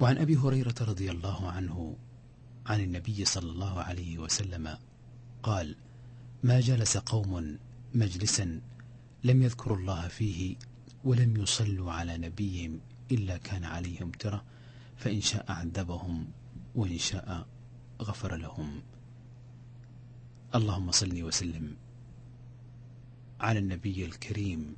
وعن أبي هريرة رضي الله عنه عن النبي صلى الله عليه وسلم قال ما جلس قوم مجلسا لم يذكروا الله فيه ولم يصلوا على نبيهم إلا كان عليهم ترة فإن شاء عذبهم وإن شاء غفر لهم. اللهم صل وسلم على النبي الكريم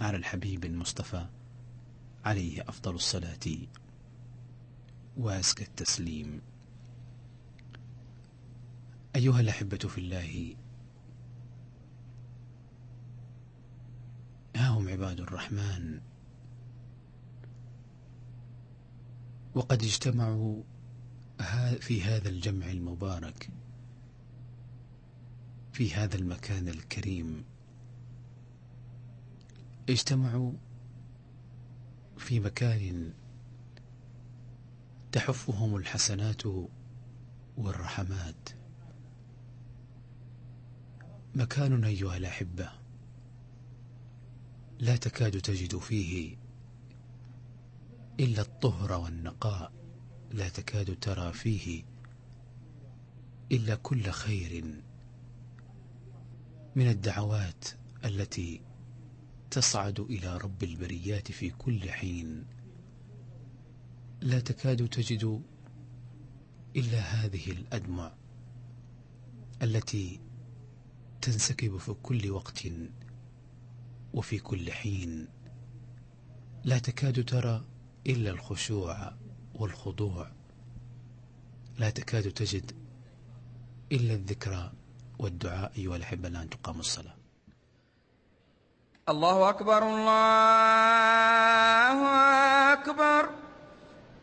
على الحبيب المصطفى عليه أفضل الصلاة وازكى التسليم. أيها الأحبة في الله ها هم عباد الرحمن. وقد اجتمعوا في هذا الجمع المبارك في هذا المكان الكريم. اجتمعوا في مكان تحفهم الحسنات والرحمات. مكان أيها الأحبة لا تكاد تجد فيه إلا الطهر والنقاء لا تكاد ترى فيه إلا كل خير من الدعوات التي تصعد إلى رب البريات في كل حين. لا تكاد تجد إلا هذه الأدمع التي تنسكب في كل وقت وفي كل حين. لا تكاد ترى إلا الخشوع والخضوع. لا تكاد تجد إلا الذكرى والدعاء ايها الاحبه الان تقام الصلاة. الله أكبر الله أكبر.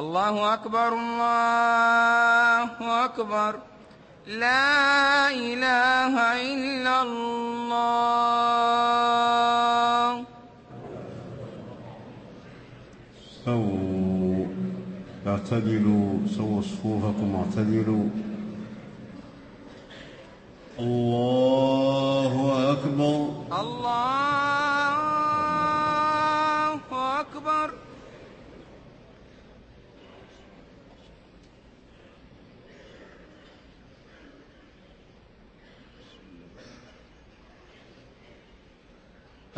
الله أكبر الله أكبر. لا إله إلا الله. سووا اعتدلوا سووا صفوفكم واعتدلوا الله أكبر الله أكبر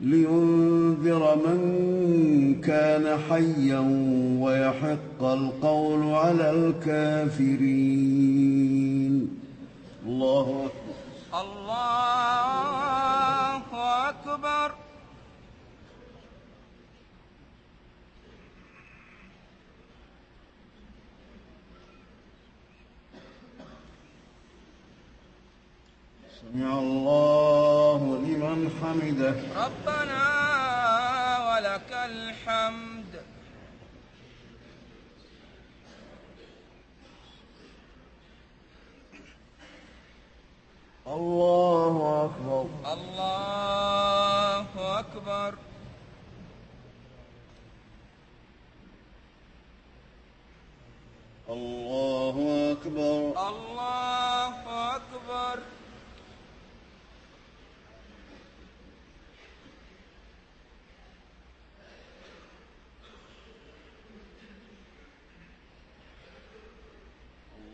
لينذر من كان حيا ويحق القول على الكافرين. الله أكبر. الله أكبر. سمع الله لمن حمده ربنا ولك الحمد. الله اكبر الله أكبر الله اكبر الله أكبر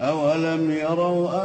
أولم يروا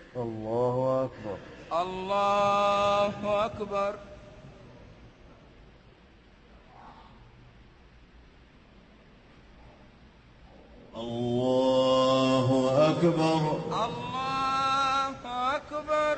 الله أكبر. الله أكبر الله اكبر الله أكبر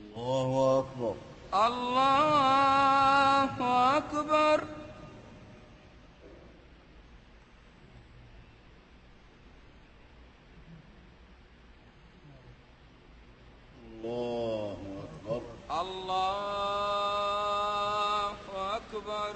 الله أكبر. الله أكبر الله أكبر الله أكبر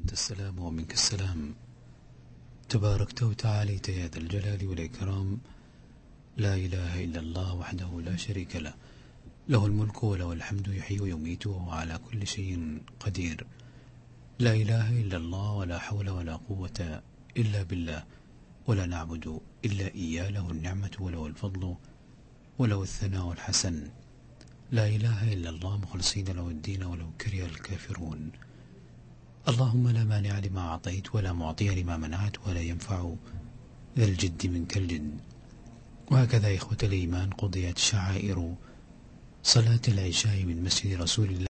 السلام ومنك السلام. تباركت وتعاليت يا ذا الجلال والإكرام. لا إله إلا الله وحده لا شريك له. له الملك وله الحمد يحيي ويميت وهو على كل شيء قدير. لا إله إلا الله ولا حول ولا قوة إلا بالله ولا نعبد إلا إياه له النعمة وله الفضل وله الثناء الحسن. لا إله إلا الله مخلصين له الدين ولو كره الكافرون. اللهم لا مانع لما أعطيت ولا معطي لما منعت ولا ينفع ذا الجد منك الجد وهكذا إخوة الإيمان قضيت شعائر صلاة العشاء من مسجد رسول الله.